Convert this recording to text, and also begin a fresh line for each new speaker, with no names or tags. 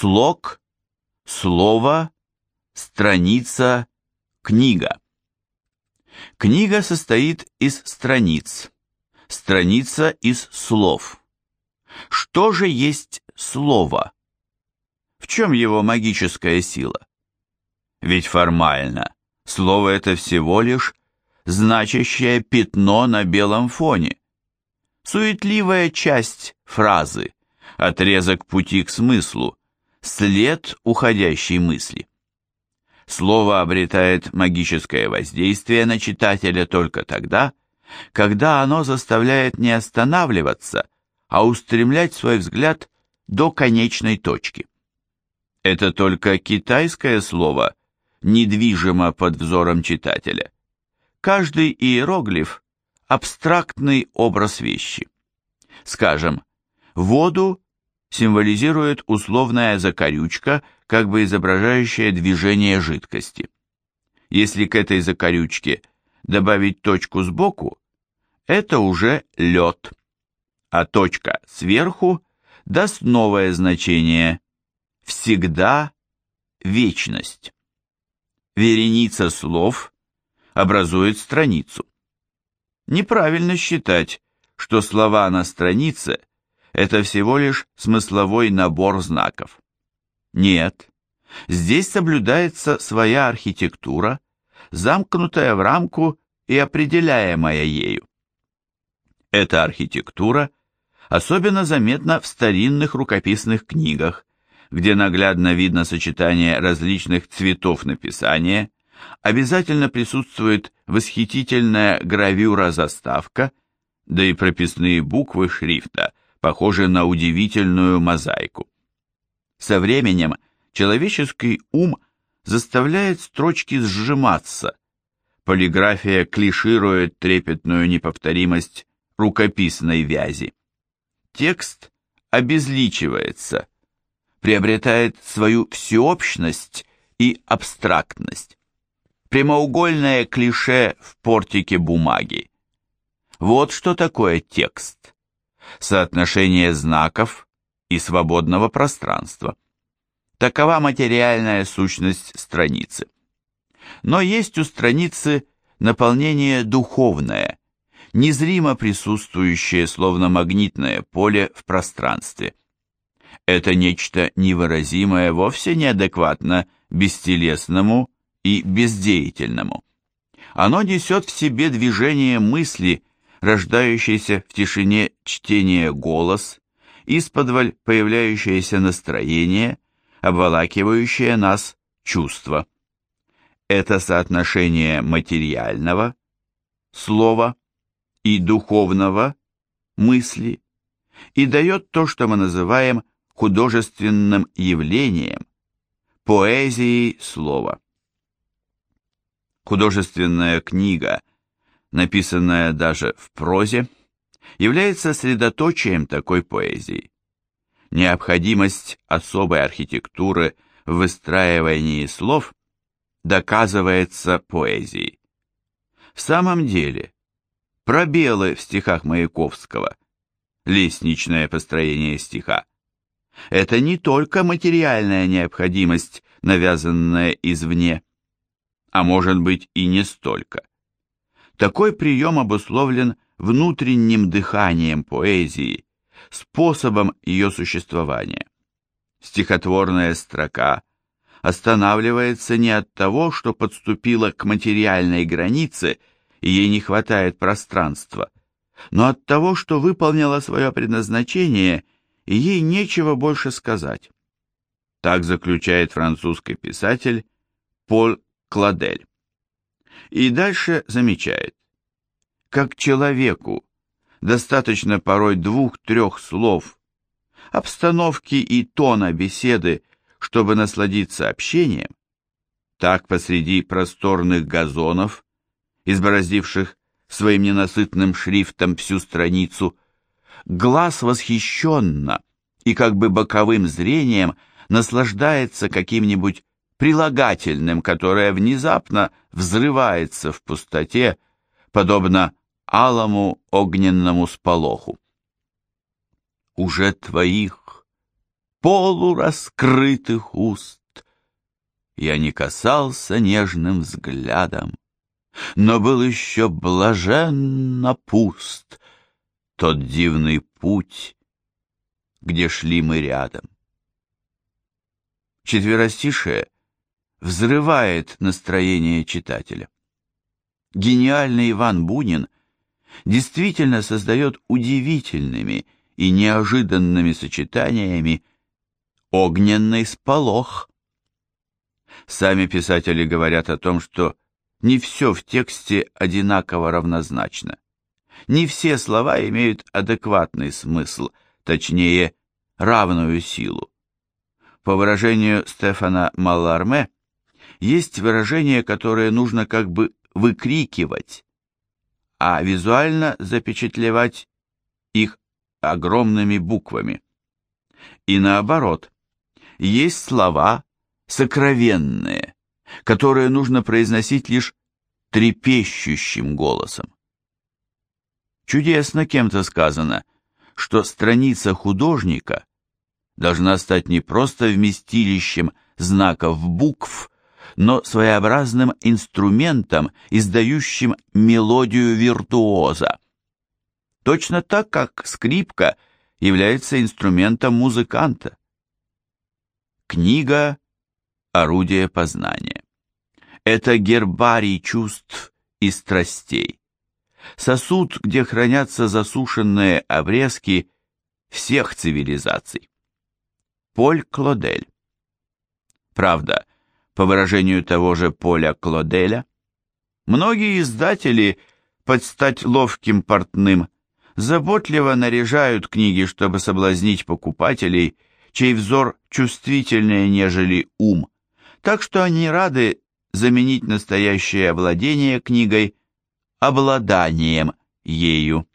слог, слово, страница, книга. Книга состоит из страниц, страница из слов. Что же есть слово? В чем его магическая сила? Ведь формально слово это всего лишь значащее пятно на белом фоне, суетливая часть фразы, отрезок пути к смыслу, след уходящей мысли. Слово обретает магическое воздействие на читателя только тогда, когда оно заставляет не останавливаться, а устремлять свой взгляд до конечной точки. Это только китайское слово недвижимо под взором читателя. Каждый иероглиф – абстрактный образ вещи. Скажем, воду символизирует условная закорючка, как бы изображающая движение жидкости. Если к этой закорючке добавить точку сбоку, это уже лед, а точка сверху даст новое значение «всегда вечность». Вереница слов образует страницу. Неправильно считать, что слова на странице это всего лишь смысловой набор знаков. Нет, здесь соблюдается своя архитектура, замкнутая в рамку и определяемая ею. Эта архитектура особенно заметна в старинных рукописных книгах, где наглядно видно сочетание различных цветов написания, обязательно присутствует восхитительная гравюра-заставка, да и прописные буквы шрифта похожи на удивительную мозаику. Со временем человеческий ум заставляет строчки сжиматься. Полиграфия клиширует трепетную неповторимость рукописной вязи. Текст обезличивается, приобретает свою всеобщность и абстрактность. Прямоугольное клише в портике бумаги. Вот что такое текст соотношение знаков и свободного пространства. Такова материальная сущность страницы. Но есть у страницы наполнение духовное, незримо присутствующее, словно магнитное поле в пространстве. Это нечто невыразимое вовсе неадекватно бестелесному и бездеятельному. Оно несет в себе движение мысли рождающийся в тишине чтения голос, исподволь появляющееся настроение, обволакивающее нас чувство. Это соотношение материального, слова, и духовного, мысли, и дает то, что мы называем художественным явлением, поэзией слова. Художественная книга написанная даже в прозе, является средоточием такой поэзии. Необходимость особой архитектуры в выстраивании слов доказывается поэзией. В самом деле, пробелы в стихах Маяковского, лестничное построение стиха, это не только материальная необходимость, навязанная извне, а может быть и не столько. Такой прием обусловлен внутренним дыханием поэзии, способом ее существования. Стихотворная строка останавливается не от того, что подступила к материальной границе и ей не хватает пространства, но от того, что выполнила свое предназначение и ей нечего больше сказать. Так заключает французский писатель Поль Кладель. И дальше замечает, как человеку достаточно порой двух-трех слов, обстановки и тона беседы, чтобы насладиться общением, так посреди просторных газонов, избороздивших своим ненасытным шрифтом всю страницу, глаз восхищенно и как бы боковым зрением наслаждается каким-нибудь прилагательным, которое внезапно взрывается в пустоте, подобно алому огненному сполоху. Уже твоих полураскрытых уст. Я не касался нежным взглядом, но был еще блаженно пуст тот дивный путь, где шли мы рядом. Четверостишее взрывает настроение читателя. Гениальный Иван Бунин действительно создает удивительными и неожиданными сочетаниями огненный сполох. Сами писатели говорят о том, что не все в тексте одинаково равнозначно. Не все слова имеют адекватный смысл, точнее, равную силу. По выражению Стефана Малларме, есть выражения, которые нужно как бы выкрикивать, а визуально запечатлевать их огромными буквами. И наоборот, есть слова сокровенные, которые нужно произносить лишь трепещущим голосом. Чудесно кем-то сказано, что страница художника должна стать не просто вместилищем знаков букв, но своеобразным инструментом, издающим мелодию виртуоза. Точно так, как скрипка является инструментом музыканта. Книга – орудие познания. Это гербарий чувств и страстей. Сосуд, где хранятся засушенные обрезки всех цивилизаций. Поль Клодель. Правда, по выражению того же Поля Клоделя, многие издатели, под стать ловким портным, заботливо наряжают книги, чтобы соблазнить покупателей – чей взор чувствительнее, нежели ум, так что они рады заменить настоящее владение книгой обладанием ею.